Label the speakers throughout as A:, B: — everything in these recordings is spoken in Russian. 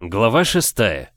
A: Глава шестая.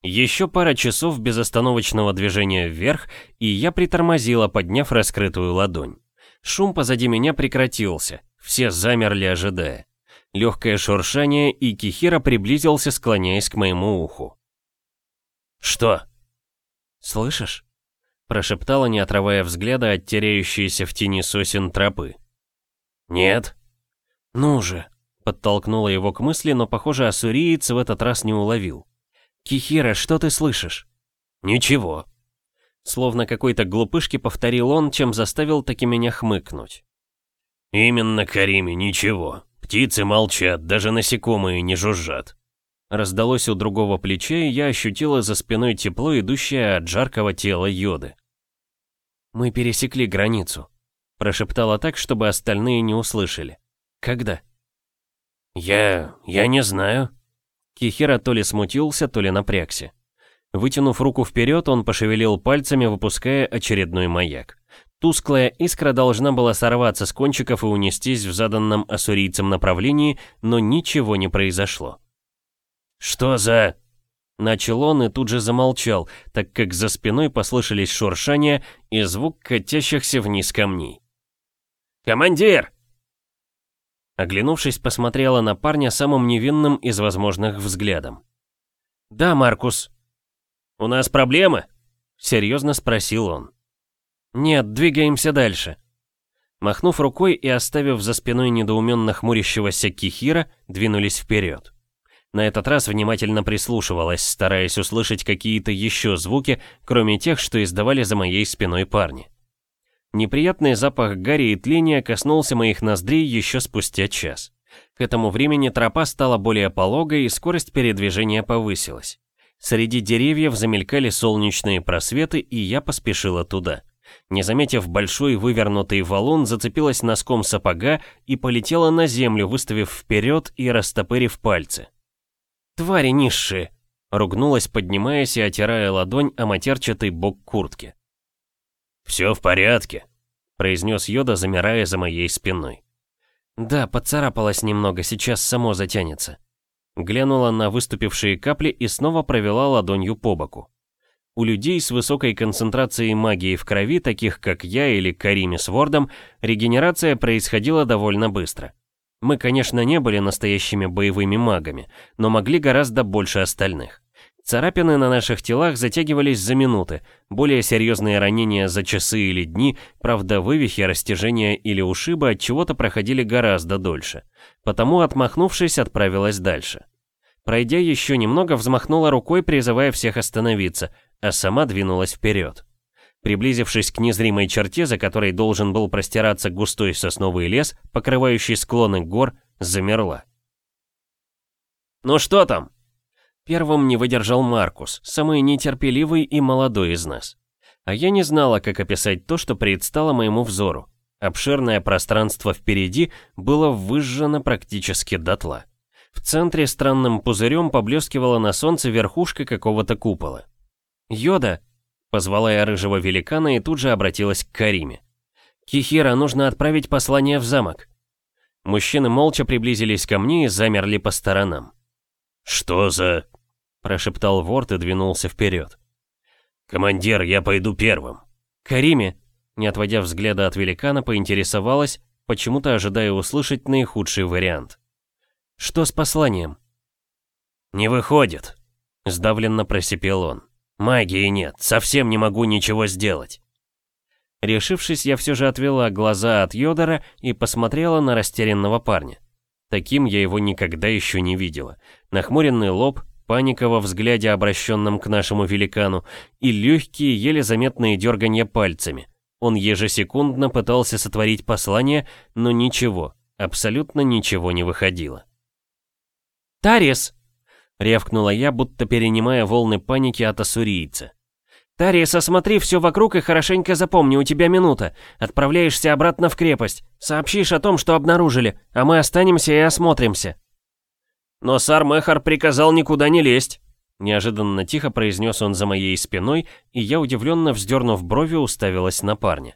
A: Еще пара часов безостановочного движения вверх, и я притормозила, подняв раскрытую ладонь. Шум позади меня прекратился, все замерли, ожидая. Легкое шуршание, и Кихира приблизился, склоняясь к моему уху. «Что?» «Слышишь?» Прошептала, не отрывая взгляда от теряющейся в тени сосен тропы. «Нет». «Ну же!» Подтолкнула его к мысли, но, похоже, ассуриец в этот раз не уловил. «Кихира, что ты слышишь?» «Ничего». Словно какой-то глупышки повторил он, чем заставил таки меня хмыкнуть. «Именно, Кариме, ничего. Птицы молчат, даже насекомые не жужжат». Раздалось у другого плеча, и я ощутила за спиной тепло, идущее от жаркого тела йоды. «Мы пересекли границу», — прошептала так, чтобы остальные не услышали. «Когда?» «Я... я не знаю», Кихира то ли смутился, то ли напрягся. Вытянув руку вперед, он пошевелил пальцами, выпуская очередной маяк. Тусклая искра должна была сорваться с кончиков и унестись в заданном ассурийцам направлении, но ничего не произошло. «Что за...» Начал он и тут же замолчал, так как за спиной послышались шуршания и звук катящихся вниз камней. «Командир!» Оглянувшись, посмотрела на парня самым невинным из возможных взглядом. «Да, Маркус». «У нас проблемы?» — серьезно спросил он. «Нет, двигаемся дальше». Махнув рукой и оставив за спиной недоуменно хмурящегося Кихира, двинулись вперед. На этот раз внимательно прислушивалась, стараясь услышать какие-то еще звуки, кроме тех, что издавали за моей спиной парни. Неприятный запах гари и тления коснулся моих ноздрей еще спустя час. К этому времени тропа стала более пологой и скорость передвижения повысилась. Среди деревьев замелькали солнечные просветы, и я поспешила туда. Не заметив большой вывернутый валун, зацепилась носком сапога и полетела на землю, выставив вперед и растопырив пальцы. «Твари низшие!» — ругнулась, поднимаясь и отирая ладонь о матерчатый бок куртки. «Все в порядке», — произнес Йода, замирая за моей спиной. «Да, поцарапалась немного, сейчас само затянется». Глянула на выступившие капли и снова провела ладонью по боку. У людей с высокой концентрацией магии в крови, таких как я или Карими с Вордом, регенерация происходила довольно быстро. Мы, конечно, не были настоящими боевыми магами, но могли гораздо больше остальных. Царапины на наших телах затягивались за минуты, более серьезные ранения за часы или дни, правда вывихи, растяжения или ушибы от чего-то проходили гораздо дольше. Потому, отмахнувшись, отправилась дальше. Пройдя еще немного, взмахнула рукой, призывая всех остановиться, а сама двинулась вперед. Приблизившись к незримой черте, за которой должен был простираться густой сосновый лес, покрывающий склоны гор, замерла. «Ну что там?» Первым не выдержал Маркус, самый нетерпеливый и молодой из нас. А я не знала, как описать то, что предстало моему взору. Обширное пространство впереди было выжжено практически дотла. В центре странным пузырем поблескивала на солнце верхушка какого-то купола. «Йода!» — позвала я рыжего великана и тут же обратилась к Кариме. «Кихира, нужно отправить послание в замок». Мужчины молча приблизились ко мне и замерли по сторонам. «Что за...» прошептал Ворд и двинулся вперед. «Командир, я пойду первым». «Кариме», не отводя взгляда от великана, поинтересовалась, почему-то ожидая услышать наихудший вариант. «Что с посланием?» «Не выходит», — сдавленно просипел он. «Магии нет, совсем не могу ничего сделать». Решившись, я все же отвела глаза от Йодора и посмотрела на растерянного парня. Таким я его никогда еще не видела. Нахмуренный лоб, паника во взгляде, обращенном к нашему великану, и легкие, еле заметные дерганья пальцами. Он ежесекундно пытался сотворить послание, но ничего, абсолютно ничего не выходило. «Тарис!» — рявкнула я, будто перенимая волны паники от ассурийца. «Тарис, осмотри все вокруг и хорошенько запомни, у тебя минута. Отправляешься обратно в крепость. Сообщишь о том, что обнаружили, а мы останемся и осмотримся». «Но Сар-Мехар приказал никуда не лезть», — неожиданно тихо произнес он за моей спиной, и я, удивленно вздернув брови, уставилась на парня.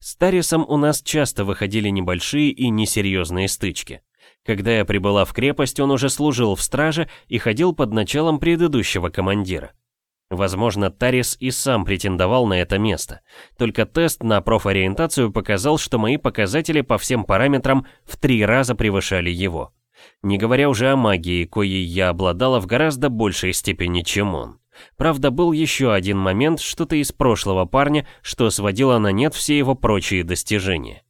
A: С Тарисом у нас часто выходили небольшие и несерьезные стычки. Когда я прибыла в крепость, он уже служил в страже и ходил под началом предыдущего командира. Возможно, Тарис и сам претендовал на это место. Только тест на профориентацию показал, что мои показатели по всем параметрам в три раза превышали его. Не говоря уже о магии, коей я обладала в гораздо большей степени, чем он. Правда, был еще один момент, что-то из прошлого парня, что сводило на нет все его прочие достижения.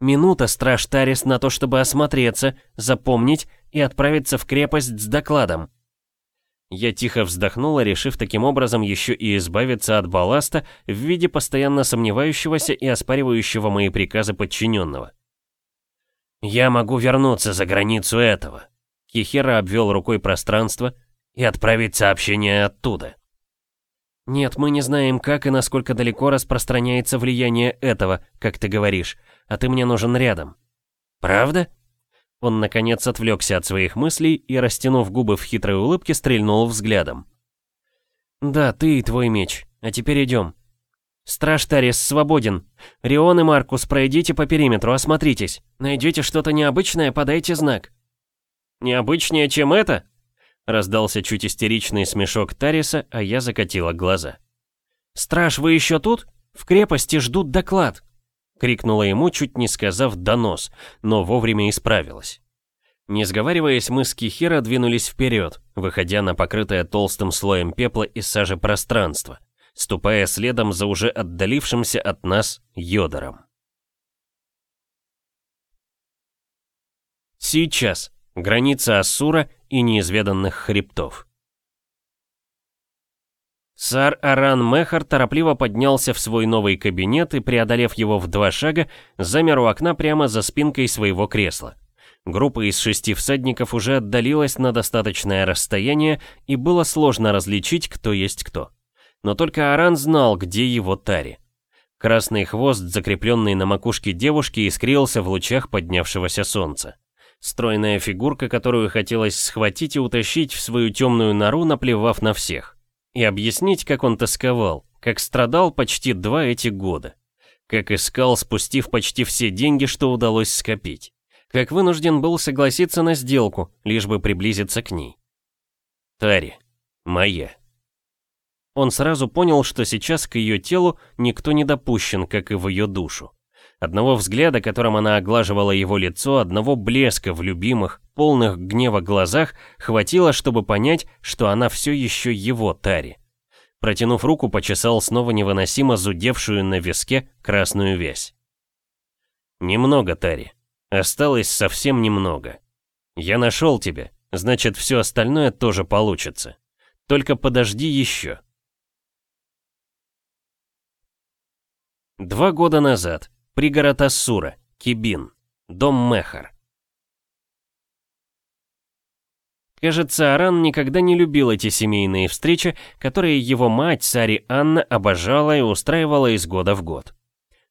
A: Минута, страж Тарис, на то, чтобы осмотреться, запомнить и отправиться в крепость с докладом. Я тихо вздохнула, решив таким образом еще и избавиться от балласта в виде постоянно сомневающегося и оспаривающего мои приказы подчиненного. «Я могу вернуться за границу этого», — Кихера обвел рукой пространство, «и отправить сообщение оттуда». «Нет, мы не знаем, как и насколько далеко распространяется влияние этого, как ты говоришь, а ты мне нужен рядом». «Правда?» Он, наконец, отвлекся от своих мыслей и, растянув губы в хитрой улыбке, стрельнул взглядом. «Да, ты и твой меч. А теперь идем. Страж Тарис свободен. Рион и Маркус, пройдите по периметру, осмотритесь. Найдете что-то необычное, подайте знак». «Необычнее, чем это?» Раздался чуть истеричный смешок Тариса, а я закатила глаза. «Страж, вы еще тут? В крепости ждут доклад». Крикнула ему, чуть не сказав «донос», но вовремя исправилась. Не сговариваясь, мы с Кихира двинулись вперед, выходя на покрытое толстым слоем пепла и сажи пространство, ступая следом за уже отдалившимся от нас Йодором. Сейчас. Граница Ассура и неизведанных хребтов. Сар Аран Мехар торопливо поднялся в свой новый кабинет и, преодолев его в два шага, замер у окна прямо за спинкой своего кресла. Группа из шести всадников уже отдалилась на достаточное расстояние, и было сложно различить, кто есть кто. Но только Аран знал, где его Тари. Красный хвост, закрепленный на макушке девушки, искрился в лучах поднявшегося солнца. Стройная фигурка, которую хотелось схватить и утащить в свою темную нору, наплевав на всех и объяснить, как он тосковал, как страдал почти два эти года, как искал, спустив почти все деньги, что удалось скопить, как вынужден был согласиться на сделку, лишь бы приблизиться к ней. Тари, моя. Он сразу понял, что сейчас к ее телу никто не допущен, как и в ее душу. Одного взгляда, которым она оглаживала его лицо, одного блеска в любимых, полных гнева глазах хватило, чтобы понять, что она все еще его Тари. Протянув руку, почесал снова невыносимо зудевшую на виске красную вязь. «Немного, Тари. Осталось совсем немного. Я нашел тебя, значит, все остальное тоже получится. Только подожди еще». Два года назад. Пригород Ассура, Кибин, дом Мехар. Кажется, Аран никогда не любил эти семейные встречи, которые его мать, Сари Анна, обожала и устраивала из года в год.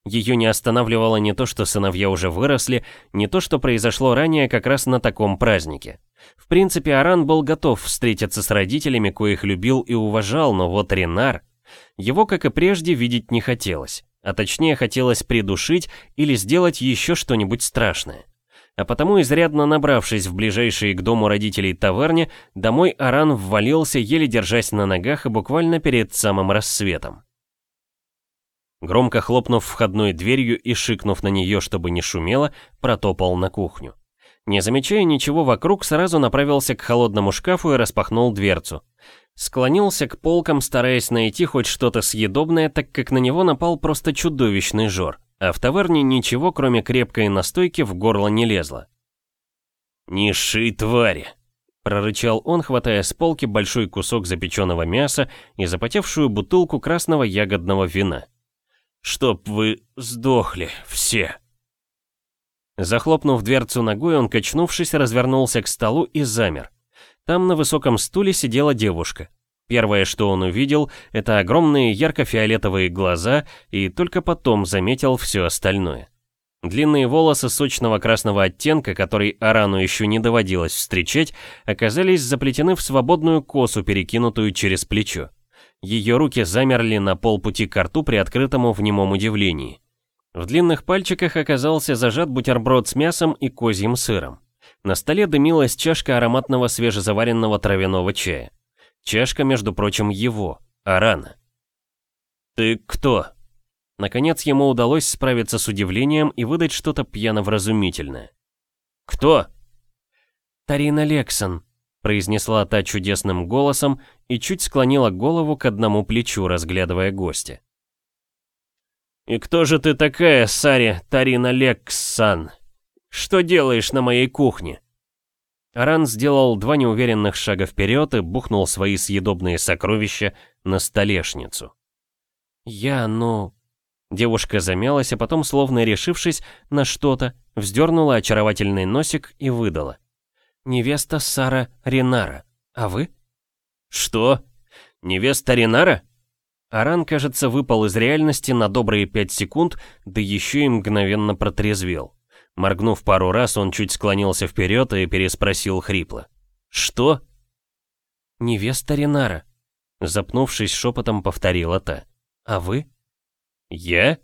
A: Ее не останавливало не то, что сыновья уже выросли, не то, что произошло ранее как раз на таком празднике. В принципе, Аран был готов встретиться с родителями, коих любил и уважал, но вот Ренар... Его, как и прежде, видеть не хотелось а точнее хотелось придушить или сделать еще что-нибудь страшное. А потому, изрядно набравшись в ближайшие к дому родителей таверне, домой Аран ввалился, еле держась на ногах и буквально перед самым рассветом. Громко хлопнув входной дверью и шикнув на нее, чтобы не шумело, протопал на кухню. Не замечая ничего вокруг, сразу направился к холодному шкафу и распахнул дверцу. Склонился к полкам, стараясь найти хоть что-то съедобное, так как на него напал просто чудовищный жор, а в таверне ничего, кроме крепкой настойки, в горло не лезло. «Низшие твари!» — прорычал он, хватая с полки большой кусок запеченного мяса и запотевшую бутылку красного ягодного вина. «Чтоб вы сдохли все!» Захлопнув дверцу ногой, он, качнувшись, развернулся к столу и замер. Там на высоком стуле сидела девушка. Первое, что он увидел, это огромные ярко-фиолетовые глаза, и только потом заметил все остальное. Длинные волосы сочного красного оттенка, который Арану еще не доводилось встречать, оказались заплетены в свободную косу, перекинутую через плечо. Ее руки замерли на полпути к рту при открытому в немом удивлении. В длинных пальчиках оказался зажат бутерброд с мясом и козьим сыром. На столе дымилась чашка ароматного свежезаваренного травяного чая. Чашка, между прочим, его, Арана. «Ты кто?» Наконец ему удалось справиться с удивлением и выдать что-то пьяно-вразумительное. «Кто?» «Тарина Лексон», — произнесла та чудесным голосом и чуть склонила голову к одному плечу, разглядывая гостя. «И кто же ты такая, Сари Тарина Лексан? Что делаешь на моей кухне?» Аран сделал два неуверенных шага вперед и бухнул свои съедобные сокровища на столешницу. «Я, ну...» Девушка замялась, а потом, словно решившись на что-то, вздернула очаровательный носик и выдала. «Невеста Сара Ренара. А вы?» «Что? Невеста Ренара?» Аран, кажется, выпал из реальности на добрые пять секунд, да еще и мгновенно протрезвел. Моргнув пару раз, он чуть склонился вперед и переспросил хрипло. «Что?» «Невеста Ренара», — запнувшись шепотом повторила та. «А вы?» «Я?»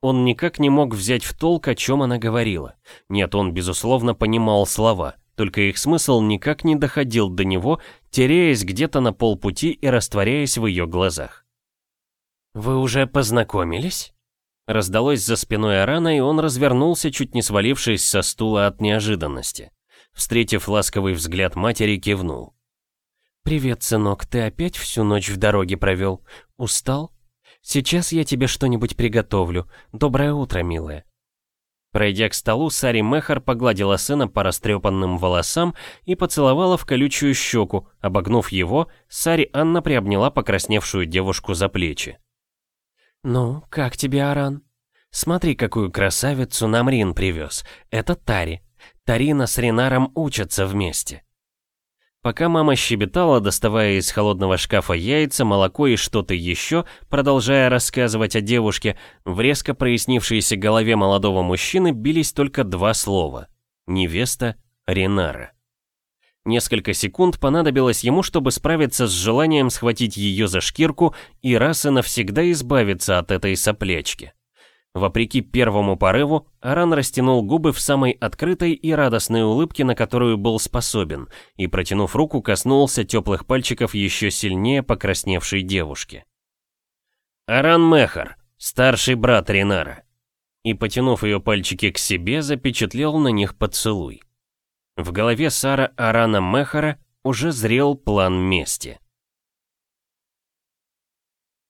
A: Он никак не мог взять в толк, о чем она говорила. Нет, он, безусловно, понимал слова, только их смысл никак не доходил до него, теряясь где-то на полпути и растворяясь в ее глазах. «Вы уже познакомились?» Раздалось за спиной Арана, и он развернулся, чуть не свалившись со стула от неожиданности. Встретив ласковый взгляд матери, кивнул. «Привет, сынок, ты опять всю ночь в дороге провел? Устал? Сейчас я тебе что-нибудь приготовлю. Доброе утро, милая». Пройдя к столу, Сари Мехар погладила сына по растрепанным волосам и поцеловала в колючую щеку. Обогнув его, Сари Анна приобняла покрасневшую девушку за плечи. «Ну, как тебе, Аран? Смотри, какую красавицу нам Рин привез. Это Тари. Тарина с Ринаром учатся вместе». Пока мама щебетала, доставая из холодного шкафа яйца, молоко и что-то еще, продолжая рассказывать о девушке, в резко прояснившейся голове молодого мужчины бились только два слова. Невеста Ренара. Несколько секунд понадобилось ему, чтобы справиться с желанием схватить ее за шкирку и раз и навсегда избавиться от этой соплячки. Вопреки первому порыву, Аран растянул губы в самой открытой и радостной улыбке, на которую был способен, и, протянув руку, коснулся теплых пальчиков еще сильнее покрасневшей девушки. «Аран Мехар, старший брат Ренара», и, потянув ее пальчики к себе, запечатлел на них поцелуй. В голове Сара Арана Мехара уже зрел план мести.